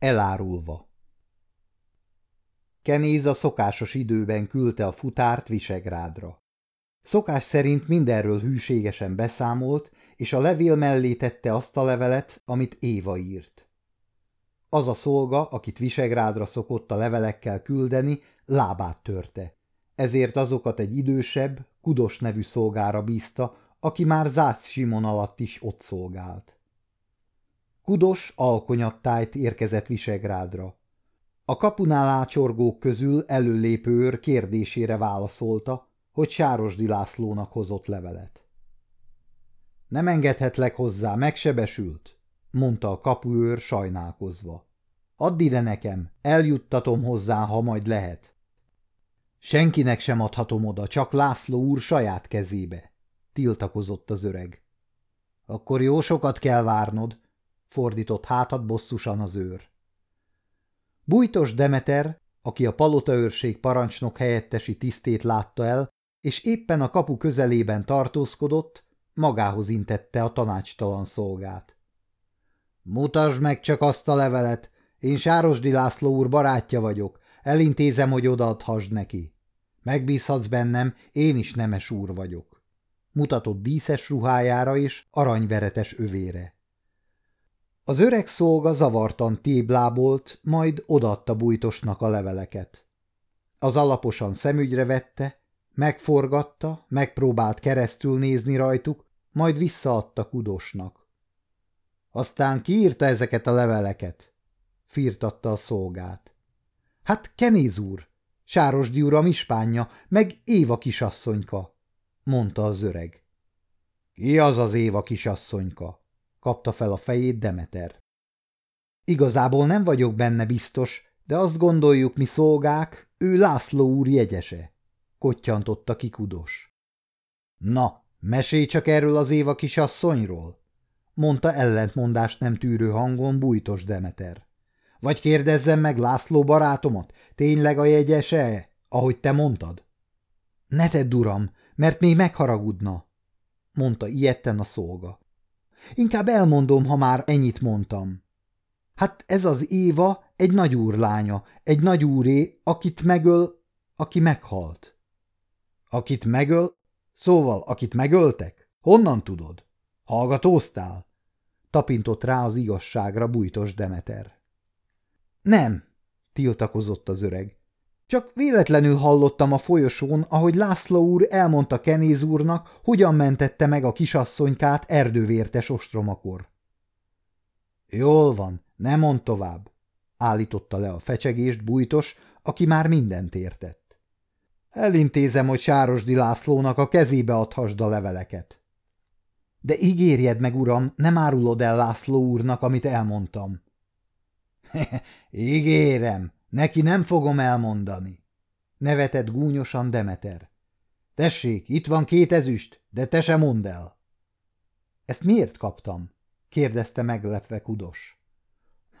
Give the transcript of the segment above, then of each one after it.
Elárulva Kenéz a szokásos időben küldte a futárt Visegrádra. Szokás szerint mindenről hűségesen beszámolt, és a levél mellé tette azt a levelet, amit Éva írt. Az a szolga, akit Visegrádra szokott a levelekkel küldeni, lábát törte. Ezért azokat egy idősebb, Kudos nevű szolgára bízta, aki már Zász Simon alatt is ott szolgált. Kudos alkonyattájt érkezett Visegrádra. A kapunál ácsorgók közül előlépő őr kérdésére válaszolta, hogy Sárosdi Lászlónak hozott levelet. Nem engedhetlek hozzá, megsebesült, mondta a kapuőr sajnálkozva. Add ide nekem, eljuttatom hozzá, ha majd lehet. Senkinek sem adhatom oda, csak László úr saját kezébe, tiltakozott az öreg. Akkor jó sokat kell várnod, fordított hátat bosszusan az őr. Bújtos Demeter, aki a palotaőrség parancsnok helyettesi tisztét látta el, és éppen a kapu közelében tartózkodott, magához intette a tanácstalan szolgát. Mutasd meg csak azt a levelet, én Sárosdi László úr barátja vagyok, elintézem, hogy odaadhassd neki. Megbízhatsz bennem, én is nemes úr vagyok. Mutatott díszes ruhájára és aranyveretes övére. Az öreg szolga zavartan téblábolt, majd odaadta bújtosnak a leveleket. Az alaposan szemügyre vette, megforgatta, megpróbált keresztül nézni rajtuk, majd visszaadta kudosnak. Aztán kiírta ezeket a leveleket? firtatta a szolgát. Hát Kenéz úr, Sárosdi uram ispánja, meg Éva kisasszonyka, mondta az öreg. Ki az az Éva kisasszonyka? Kapta fel a fejét Demeter. Igazából nem vagyok benne biztos, de azt gondoljuk mi szolgák, ő László úr jegyese, kottyantotta ki Kudos. Na, mesélj csak erről az Éva kisasszonyról, mondta ellentmondást nem tűrő hangon bújtos Demeter. Vagy kérdezzem meg László barátomat, tényleg a jegyese ahogy te mondtad? Ne tedd, uram, mert még megharagudna, mondta ilyetten a szolga. Inkább elmondom, ha már ennyit mondtam. Hát ez az Éva egy nagyúr lánya, egy nagyúré, akit megöl, aki meghalt. Akit megöl? Szóval, akit megöltek? Honnan tudod? Hallgatóztál? Tapintott rá az igazságra bújtos Demeter. Nem, tiltakozott az öreg. Csak véletlenül hallottam a folyosón, ahogy László úr elmondta Kenéz úrnak, hogyan mentette meg a kisasszonykát erdővértes ostromakor. Jól van, ne mond tovább, állította le a fecsegést bújtos, aki már mindent értett. Elintézem, hogy Sárosdi Lászlónak a kezébe adhasd a leveleket. De ígérjed meg, uram, nem árulod el László úrnak, amit elmondtam. Ígérem, Neki nem fogom elmondani. Nevetett gúnyosan Demeter. Tessék, itt van két ezüst, de te se mondd el. Ezt miért kaptam? kérdezte meglepve Kudos.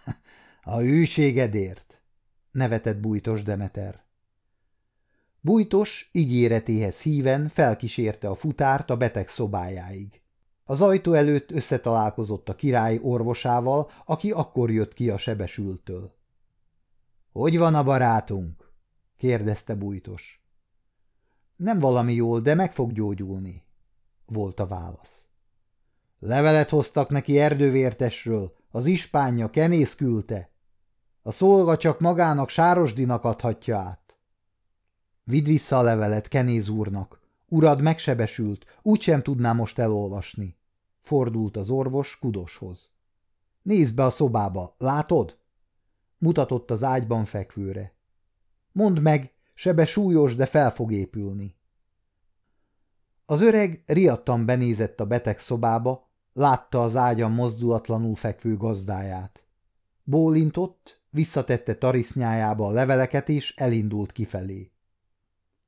A hűségedért, nevetett bújtos Demeter. Bújtos ígéretéhez híven felkísérte a futárt a beteg szobájáig. Az ajtó előtt összetalálkozott a király orvosával, aki akkor jött ki a sebesültől. – Hogy van a barátunk? – kérdezte bújtos. – Nem valami jól, de meg fog gyógyulni – volt a válasz. – Levelet hoztak neki erdővértesről, az ispánja kenész küldte. A szolga csak magának Sárosdinak adhatja át. Vidd vissza a levelet Kenéz úrnak. Urad megsebesült, úgysem tudná most elolvasni. Fordult az orvos Kudoshoz. Nézd be a szobába, látod? Mutatott az ágyban fekvőre. Mondd meg, sebe súlyos, de fel fog épülni. Az öreg riadtan benézett a beteg szobába, látta az ágyan mozdulatlanul fekvő gazdáját. Bólintott, visszatette tarisznyájába a leveleket, és elindult kifelé.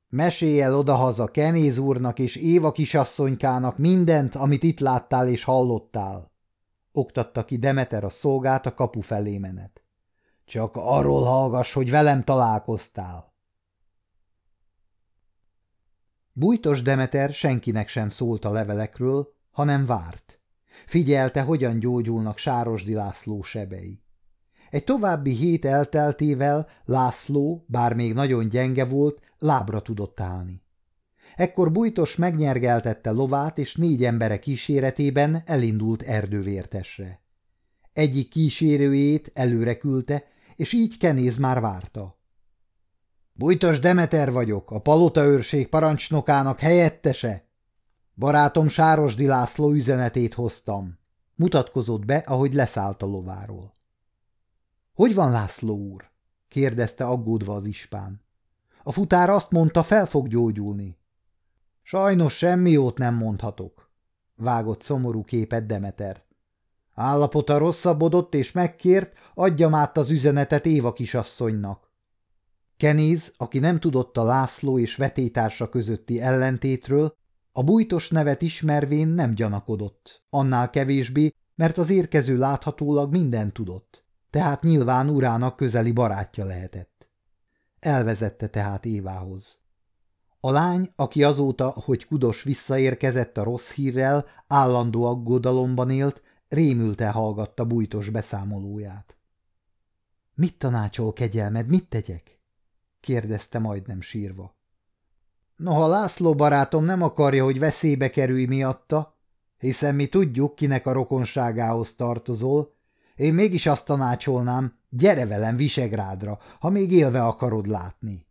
Mesélj el odahaza Kenéz úrnak és Éva kisasszonykának mindent, amit itt láttál és hallottál, oktatta ki Demeter a szolgát a kapu felé menet. Csak arról hallgass, hogy velem találkoztál. Bújtos Demeter senkinek sem szólt a levelekről, hanem várt. Figyelte, hogyan gyógyulnak Sárosdi László sebei. Egy további hét elteltével László, bár még nagyon gyenge volt, lábra tudott állni. Ekkor bújtos megnyergeltette lovát, és négy embere kíséretében elindult erdővértesre. Egyik kísérőjét előre küldte, és így Kenéz már várta. Bújtos Demeter vagyok, a palota őrség parancsnokának helyettese. Barátom Sárosdi László üzenetét hoztam. Mutatkozott be, ahogy leszállt a lováról. – Hogy van László úr? – kérdezte aggódva az ispán. A futár azt mondta, fel fog gyógyulni. – Sajnos semmi jót nem mondhatok – vágott szomorú képet Demeter. Állapota rosszabbodott, és megkért, adjam át az üzenetet Éva kisasszonynak. Kenéz, aki nem tudott a László és vetétársa közötti ellentétről, a bújtos nevet ismervén nem gyanakodott, annál kevésbé, mert az érkező láthatólag minden tudott, tehát nyilván urának közeli barátja lehetett. Elvezette tehát Évához. A lány, aki azóta, hogy Kudos visszaérkezett a rossz hírrel, állandó aggodalomban élt, rémülten hallgatta bújtos beszámolóját. – Mit tanácsol, kegyelmed, mit tegyek? – kérdezte majdnem sírva. Noha László barátom nem akarja, hogy veszélybe kerülj miatta, hiszen mi tudjuk, kinek a rokonságához tartozol, én mégis azt tanácsolnám, gyere velem Visegrádra, ha még élve akarod látni.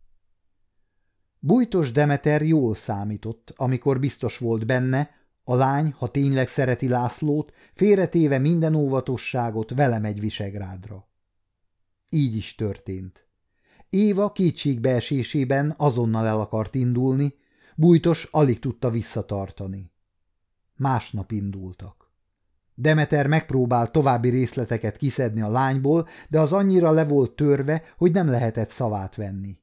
Bújtos Demeter jól számított, amikor biztos volt benne, a lány, ha tényleg szereti Lászlót, félretéve minden óvatosságot vele megy Visegrádra. Így is történt. Éva kétségbeesésében azonnal el akart indulni, bújtos alig tudta visszatartani. Másnap indultak. Demeter megpróbált további részleteket kiszedni a lányból, de az annyira le volt törve, hogy nem lehetett szavát venni.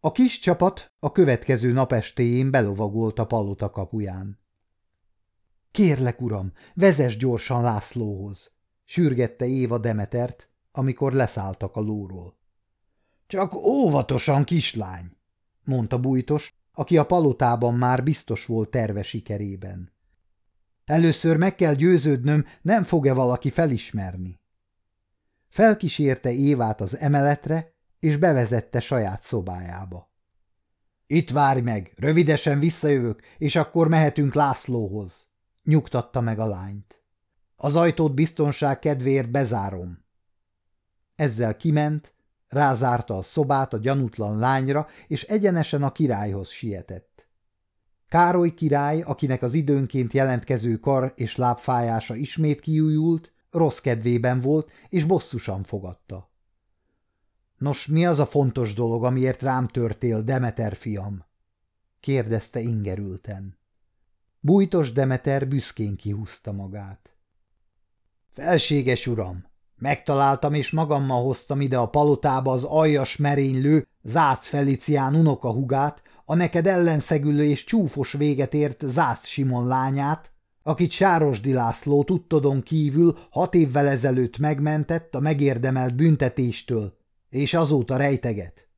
A kis csapat a következő nap estéjén belovagolt a palota kapuján. – Kérlek, uram, vezess gyorsan Lászlóhoz! – sürgette Éva Demetert, amikor leszálltak a lóról. Csak óvatosan, kislány, mondta bújtos, aki a palotában már biztos volt terve sikerében. Először meg kell győződnöm, nem fog-e valaki felismerni. Felkísérte Évát az emeletre, és bevezette saját szobájába. Itt várj meg, rövidesen visszajövök, és akkor mehetünk Lászlóhoz, nyugtatta meg a lányt. Az ajtót biztonság kedvéért bezárom. Ezzel kiment, Rázárta a szobát a gyanútlan lányra, és egyenesen a királyhoz sietett. Károly király, akinek az időnként jelentkező kar és lábfájása ismét kiújult, rossz kedvében volt, és bosszusan fogadta. Nos, mi az a fontos dolog, amiért rám törtél, Demeter fiam? kérdezte ingerülten. Bújtos Demeter büszkén kihúzta magát. Felséges uram, Megtaláltam és magammal hoztam ide a palotába az aljas merénylő Zác Felicián unokahugát, a neked ellenszegülő és csúfos véget ért Zác Simon lányát, akit Sárosdi László tudtodon kívül hat évvel ezelőtt megmentett a megérdemelt büntetéstől, és azóta rejteget.